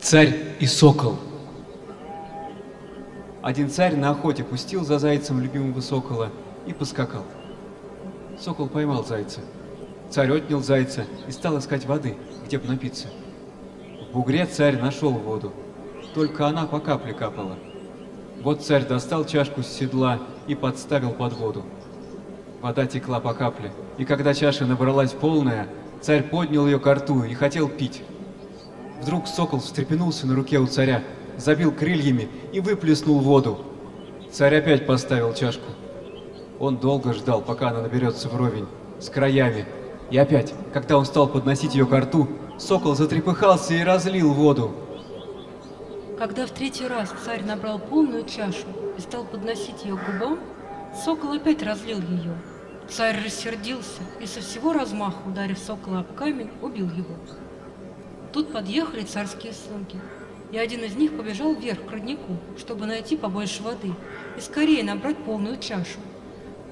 Царь и сокол. Один царь на охоте пустил за зайцем любимого сокола и поскакал. Сокол поймал зайца. Царь отнял зайца и стал искать воды, где бы напиться. В бугре царь нашел воду, только она по капле капала. Вот царь достал чашку с седла и подставил под воду. Вода текла по капле, и когда чаша набралась полная, царь поднял ее к рту и хотел пить. Вдруг сокол встрепенулся на руке у царя, забил крыльями и выплеснул воду. Царь опять поставил чашку. Он долго ждал, пока она наберется вровень, с краями. И опять, когда он стал подносить ее к рту, сокол затрепыхался и разлил воду. Когда в третий раз царь набрал полную чашу и стал подносить ее к губам, сокол опять разлил ее. Царь рассердился и со всего размаха, ударив сокола об камень, убил его. Тут подъехали царские слуги, и один из них побежал вверх к роднику, чтобы найти побольше воды и скорее набрать полную чашу.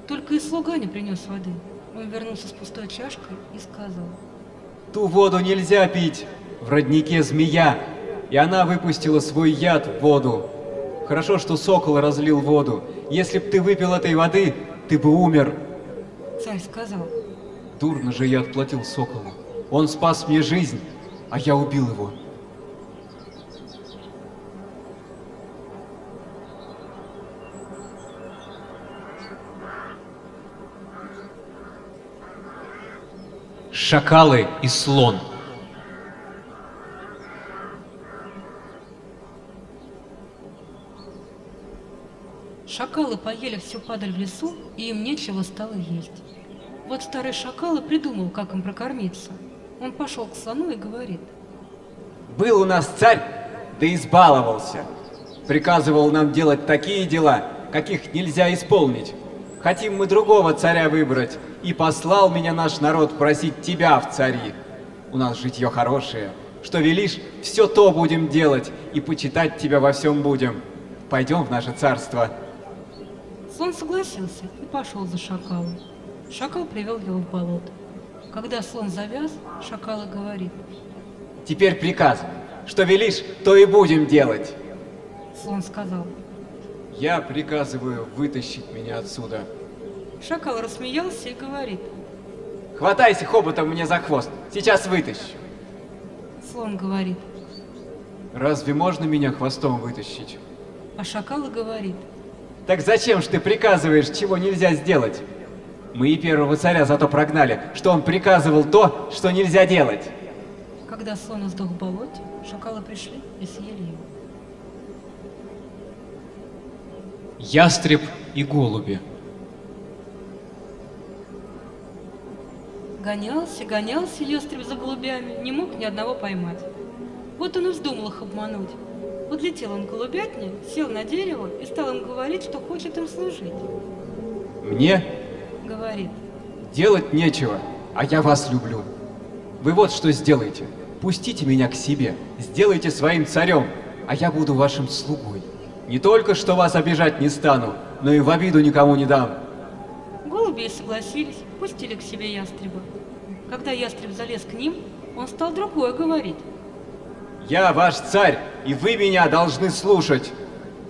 Только и слуга не принес воды. Он вернулся с пустой чашкой и сказал, Ту воду нельзя пить, в роднике змея, и она выпустила свой яд в воду. Хорошо, что сокол разлил воду. Если б ты выпил этой воды, ты бы умер. царь сказал, Дурно же я отплатил соколу. Он спас мне жизнь, а я убил его. Шакалы и слон. Шакалы поели всю падаль в лесу, и им нечего стало есть. Вот старый шакал и придумал, как им прокормиться. Он пошел к слону и говорит, Был у нас царь, да избаловался. Приказывал нам делать такие дела, каких нельзя исполнить. Хотим мы другого царя выбрать, и послал меня наш народ просить тебя в цари. У нас житье хорошее. Что велишь, все то будем делать, и почитать тебя во всем будем. Пойдем в наше царство. Слон согласился и пошел за шакалом. Шакал привел его в болото. Когда слон завяз, шакал и говорит, Теперь приказ. Что велишь, то и будем делать. слон сказал. Я приказываю вытащить меня отсюда. Шакал рассмеялся и говорит, Хватайся хоботом мне за хвост, сейчас вытащу. слон говорит, Разве можно меня хвостом вытащить? а шакал говорит, Так зачем ж ты приказываешь, чего нельзя сделать? Мы и первого царя зато прогнали, что он приказывал то, что нельзя делать. когда слон сдох в болоте, шакалы пришли и съели его. Ястреб и голуби. Гонялся, гонялся ястреб за голубями, не мог ни одного поймать. Вот он и вздумал их обмануть. Подлетел он к голубятне, сел на дерево и стал им говорить, что хочет им служить. Мне Говорит, делать нечего, а я вас люблю. Вы вот что сделайте. Пустите меня к себе, сделайте своим царем, а я буду вашим слугой. Не только что вас обижать не стану, но и в обиду никому не дам. голуби согласились, пустили к себе ястреба. Когда ястреб залез к ним, он стал другое говорить. Я ваш царь, и вы меня должны слушать.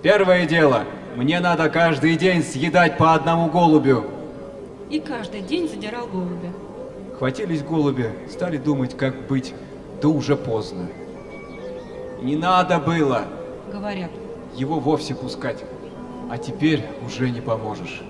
Первое дело, мне надо каждый день съедать по одному голубю. И каждый день задирал голубя. Хватились голуби, стали думать, как быть, да уже поздно. Не надо было Говорят, его вовсе пускать, а теперь уже не поможешь.